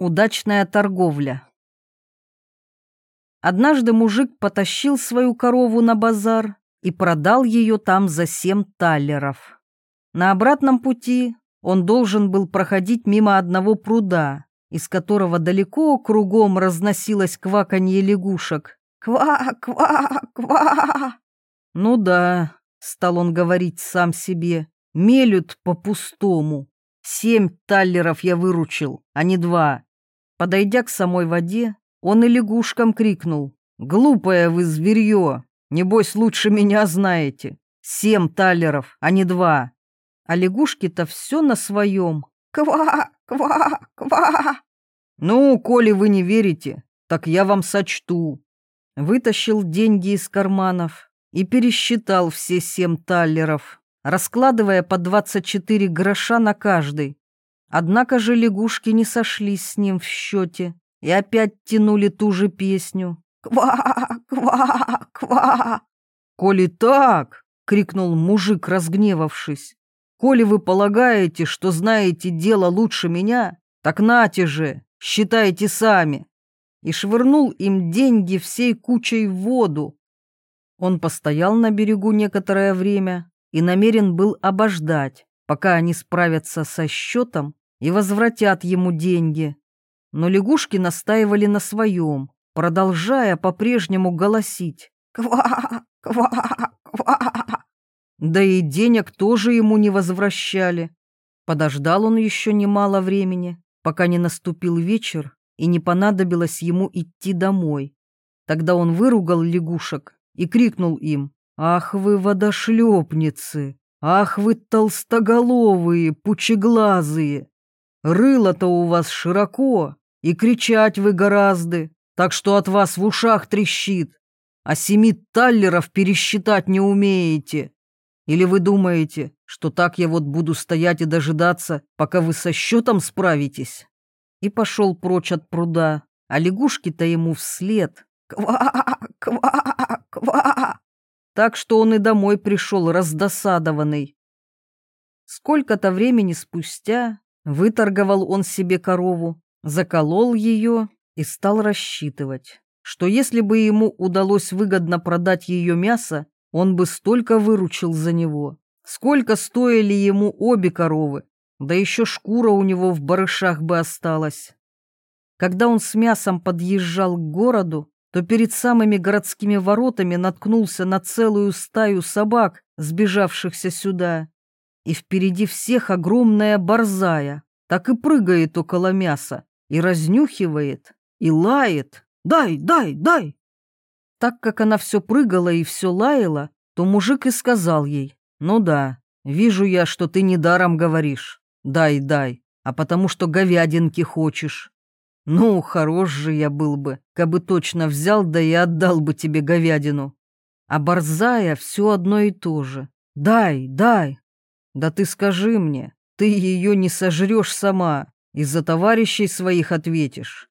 Удачная торговля. Однажды мужик потащил свою корову на базар и продал ее там за семь таллеров. На обратном пути он должен был проходить мимо одного пруда, из которого далеко кругом разносилось кваканье лягушек. «Ква, ква, ква!» «Ну да», — стал он говорить сам себе, — «мелют по-пустому. Семь таллеров я выручил, а не два. Подойдя к самой воде, он и лягушкам крикнул. «Глупое вы зверье! Небось, лучше меня знаете. Семь талеров, а не два!» А лягушки-то все на своем. «Ква! Ква! Ква!» «Ну, коли вы не верите, так я вам сочту». Вытащил деньги из карманов и пересчитал все семь таллеров, раскладывая по двадцать четыре гроша на каждый. Однако же лягушки не сошлись с ним в счете и опять тянули ту же песню. «Ква! Ква! Ква!» «Коли так!» — крикнул мужик, разгневавшись. «Коли вы полагаете, что знаете дело лучше меня, так нате же, считайте сами!» И швырнул им деньги всей кучей в воду. Он постоял на берегу некоторое время и намерен был обождать, пока они справятся со счетом и возвратят ему деньги. Но лягушки настаивали на своем, продолжая по-прежнему голосить. «Ква! Ква! Ква!» Да и денег тоже ему не возвращали. Подождал он еще немало времени, пока не наступил вечер и не понадобилось ему идти домой. Тогда он выругал лягушек и крикнул им «Ах вы водошлепницы! Ах вы толстоголовые, пучеглазые! Рыло-то у вас широко, и кричать вы гораздо, так что от вас в ушах трещит, а семи таллеров пересчитать не умеете. Или вы думаете, что так я вот буду стоять и дожидаться, пока вы со счетом справитесь?» И пошел прочь от пруда, а лягушки-то ему вслед. «Ква! Ква! Ква!» Так что он и домой пришел раздосадованный. Сколько-то времени спустя Выторговал он себе корову, заколол ее и стал рассчитывать, что если бы ему удалось выгодно продать ее мясо, он бы столько выручил за него, сколько стоили ему обе коровы, да еще шкура у него в барышах бы осталась. Когда он с мясом подъезжал к городу, то перед самыми городскими воротами наткнулся на целую стаю собак, сбежавшихся сюда и впереди всех огромная борзая, так и прыгает около мяса, и разнюхивает, и лает. «Дай, дай, дай!» Так как она все прыгала и все лаяла, то мужик и сказал ей, «Ну да, вижу я, что ты недаром говоришь. Дай, дай, а потому что говядинки хочешь. Ну, хорош же я был бы, кабы точно взял, да и отдал бы тебе говядину. А борзая все одно и то же. Дай, дай, да ты скажи мне, ты ее не сожрешь сама, из-за товарищей своих ответишь.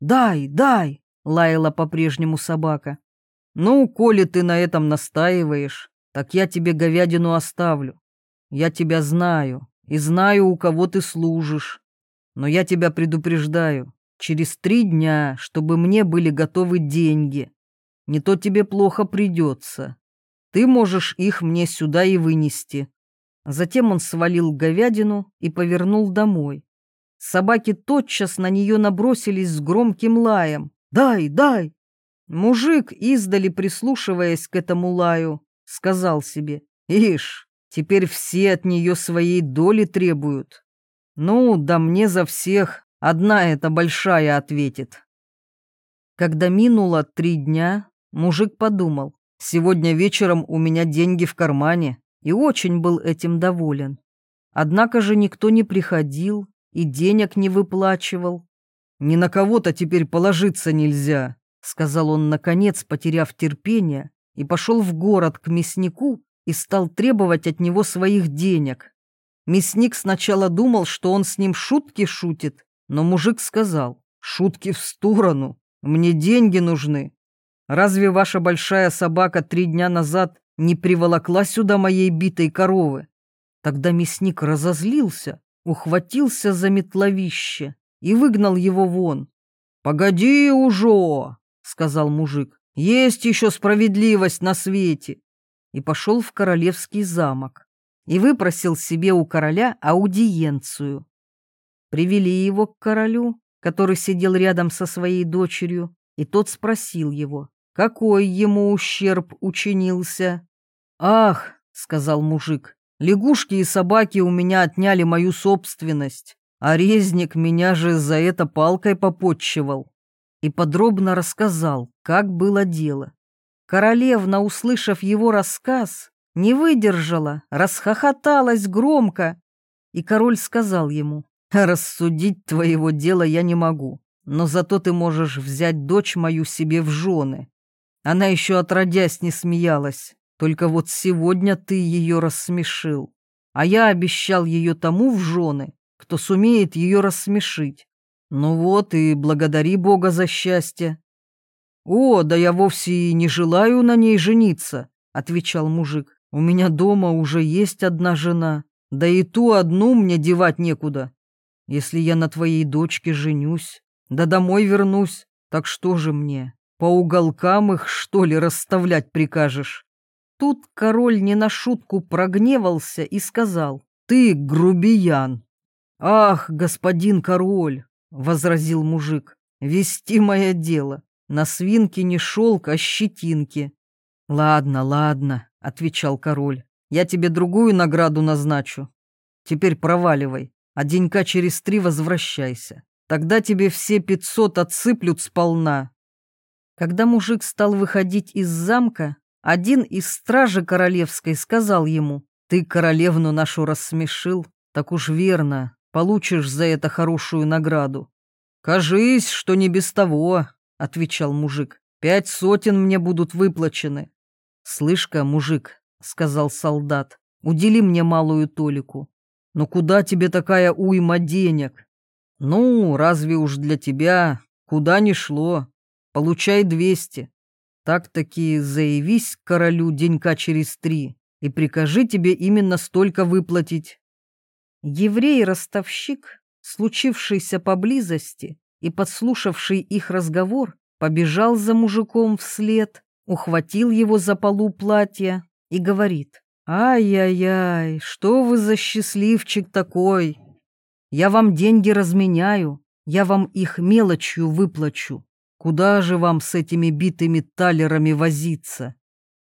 Дай, дай, лаяла по-прежнему собака. Ну, коли ты на этом настаиваешь, так я тебе говядину оставлю. Я тебя знаю и знаю, у кого ты служишь. Но я тебя предупреждаю, через три дня, чтобы мне были готовы деньги. Не то тебе плохо придется. Ты можешь их мне сюда и вынести, Затем он свалил говядину и повернул домой. Собаки тотчас на нее набросились с громким лаем. «Дай, дай!» Мужик, издали прислушиваясь к этому лаю, сказал себе. «Ишь, теперь все от нее своей доли требуют. Ну, да мне за всех одна эта большая ответит». Когда минуло три дня, мужик подумал, «Сегодня вечером у меня деньги в кармане, и очень был этим доволен. Однако же никто не приходил и денег не выплачивал. «Ни на кого-то теперь положиться нельзя», — сказал он, наконец, потеряв терпение, и пошел в город к мяснику и стал требовать от него своих денег. Мясник сначала думал, что он с ним шутки шутит, но мужик сказал, «Шутки в сторону, мне деньги нужны. Разве ваша большая собака три дня назад не приволокла сюда моей битой коровы. Тогда мясник разозлился, ухватился за метловище и выгнал его вон. «Погоди уже!» — сказал мужик. «Есть еще справедливость на свете!» И пошел в королевский замок и выпросил себе у короля аудиенцию. Привели его к королю, который сидел рядом со своей дочерью, и тот спросил его, какой ему ущерб учинился. «Ах!» — сказал мужик, — «лягушки и собаки у меня отняли мою собственность, а резник меня же за это палкой попотчевал». И подробно рассказал, как было дело. Королевна, услышав его рассказ, не выдержала, расхохоталась громко, и король сказал ему, «Рассудить твоего дела я не могу, но зато ты можешь взять дочь мою себе в жены. Она еще отродясь не смеялась, только вот сегодня ты ее рассмешил. А я обещал ее тому в жены, кто сумеет ее рассмешить. Ну вот и благодари Бога за счастье. О, да я вовсе и не желаю на ней жениться, отвечал мужик. У меня дома уже есть одна жена, да и ту одну мне девать некуда. Если я на твоей дочке женюсь, да домой вернусь, так что же мне? По уголкам их, что ли, расставлять прикажешь?» Тут король не на шутку прогневался и сказал, «Ты грубиян!» «Ах, господин король!» — возразил мужик, «вести мое дело. На свинке не шелк, а щетинки». «Ладно, ладно», — отвечал король, «я тебе другую награду назначу. Теперь проваливай, а денька через три возвращайся. Тогда тебе все пятьсот отсыплют сполна, когда мужик стал выходить из замка, один из стражи королевской сказал ему, «Ты королевну нашу рассмешил, так уж верно, получишь за это хорошую награду». «Кажись, что не без того», — отвечал мужик, «пять сотен мне будут выплачены». «Слышь-ка, мужик», — сказал солдат, — «удели мне малую толику». «Но куда тебе такая уйма денег?» «Ну, разве уж для тебя, куда ни шло, Получай двести. Так-таки заявись королю денька через три и прикажи тебе именно столько выплатить. Еврей-ростовщик, случившийся поблизости и подслушавший их разговор, побежал за мужиком вслед, ухватил его за полу платья и говорит, «Ай-яй-яй, что вы за счастливчик такой? Я вам деньги разменяю, я вам их мелочью выплачу. Куда же вам с этими битыми талерами возиться?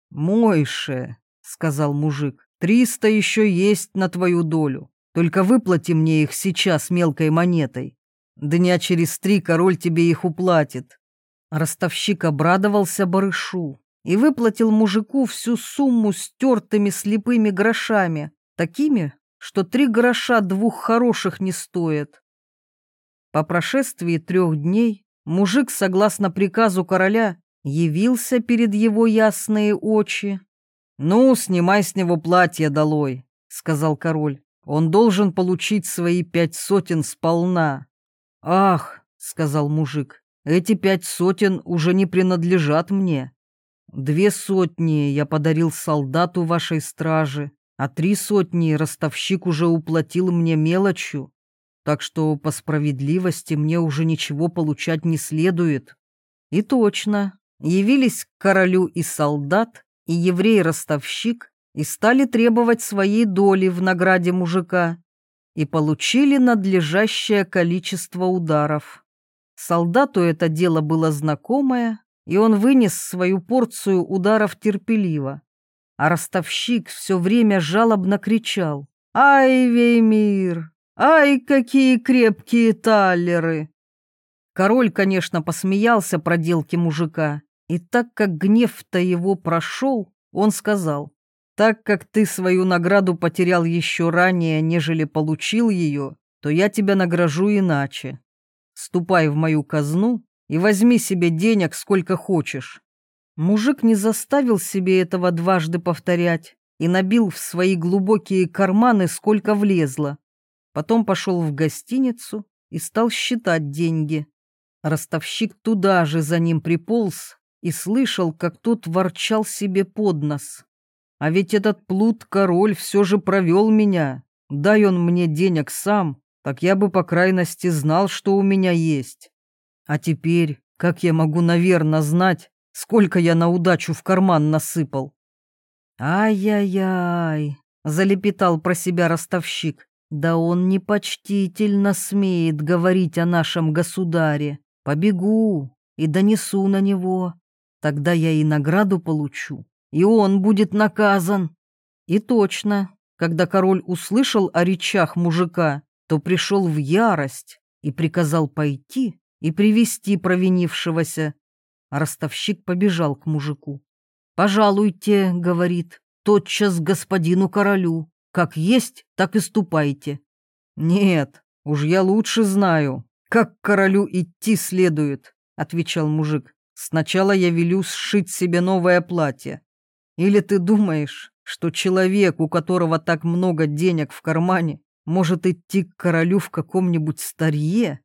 Мойше, сказал мужик, триста еще есть на твою долю. Только выплати мне их сейчас мелкой монетой. Дня через три король тебе их уплатит. Ростовщик обрадовался барышу и выплатил мужику всю сумму стертыми слепыми грошами, такими, что три гроша двух хороших не стоят. По прошествии трех дней мужик, согласно приказу короля, явился перед его ясные очи. «Ну, снимай с него платье долой», — сказал король. «Он должен получить свои пять сотен сполна». «Ах», — сказал мужик, — «эти пять сотен уже не принадлежат мне. Две сотни я подарил солдату вашей стражи, а три сотни ростовщик уже уплатил мне мелочью так что по справедливости мне уже ничего получать не следует. И точно, явились к королю и солдат, и еврей-ростовщик, и стали требовать своей доли в награде мужика, и получили надлежащее количество ударов. Солдату это дело было знакомое, и он вынес свою порцию ударов терпеливо. А ростовщик все время жалобно кричал «Ай, Веймир! Ай, какие крепкие таллеры! Король, конечно, посмеялся проделки мужика, и так как гнев-то его прошел, он сказал, «Так как ты свою награду потерял еще ранее, нежели получил ее, то я тебя награжу иначе. Ступай в мою казну и возьми себе денег сколько хочешь». Мужик не заставил себе этого дважды повторять и набил в свои глубокие карманы сколько влезло. Потом пошел в гостиницу и стал считать деньги. Ростовщик туда же за ним приполз и слышал, как тот ворчал себе под нос. А ведь этот плут-король все же провел меня. Дай он мне денег сам, так я бы по крайности знал, что у меня есть. А теперь, как я могу, наверное, знать, сколько я на удачу в карман насыпал? Ай-яй-яй, залепетал про себя ростовщик. Да он непочтительно смеет говорить о нашем государе. Побегу и донесу на него. Тогда я и награду получу, и он будет наказан. И точно, когда король услышал о речах мужика, то пришел в ярость и приказал пойти и привести провинившегося. А ростовщик побежал к мужику. «Пожалуйте», — говорит, — «тотчас господину королю. Как есть, так и ступайте». «Нет, уж я лучше знаю, как королю идти следует», — отвечал мужик. «Сначала я велю сшить себе новое платье. Или ты думаешь, что человек, у которого так много денег в кармане, может идти к королю в каком-нибудь старье?»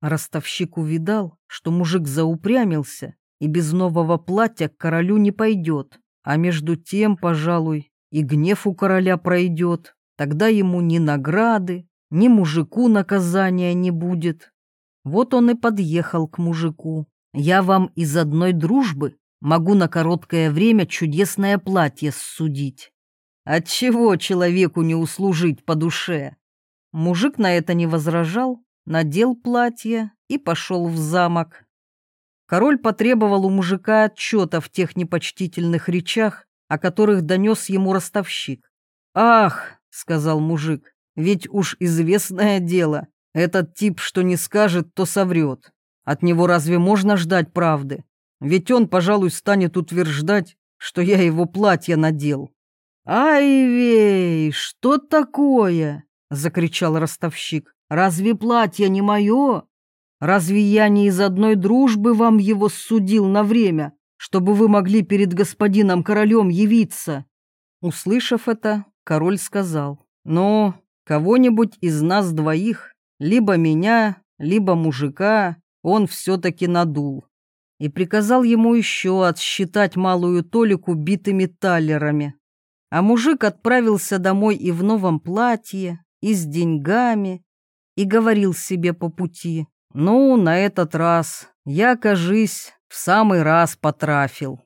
Ростовщик увидал, что мужик заупрямился и без нового платья к королю не пойдет, а между тем, пожалуй, и гнев у короля пройдет, тогда ему ни награды, ни мужику наказания не будет. Вот он и подъехал к мужику. Я вам из одной дружбы могу на короткое время чудесное платье ссудить. Отчего человеку не услужить по душе? Мужик на это не возражал, надел платье и пошел в замок. Король потребовал у мужика отчета в тех непочтительных речах, о которых донес ему ростовщик. «Ах!» — сказал мужик, — «ведь уж известное дело, этот тип, что не скажет, то соврет. От него разве можно ждать правды? Ведь он, пожалуй, станет утверждать, что я его платье надел». «Ай, вей, что такое?» — закричал ростовщик. «Разве платье не мое?» Разве я не из одной дружбы вам его судил на время, чтобы вы могли перед господином королем явиться?» Услышав это, король сказал, «Ну, кого-нибудь из нас двоих, либо меня, либо мужика, он все-таки надул» и приказал ему еще отсчитать малую толику битыми талерами. А мужик отправился домой и в новом платье, и с деньгами, и говорил себе по пути, ну, на этот раз я, кажись, в самый раз потрафил.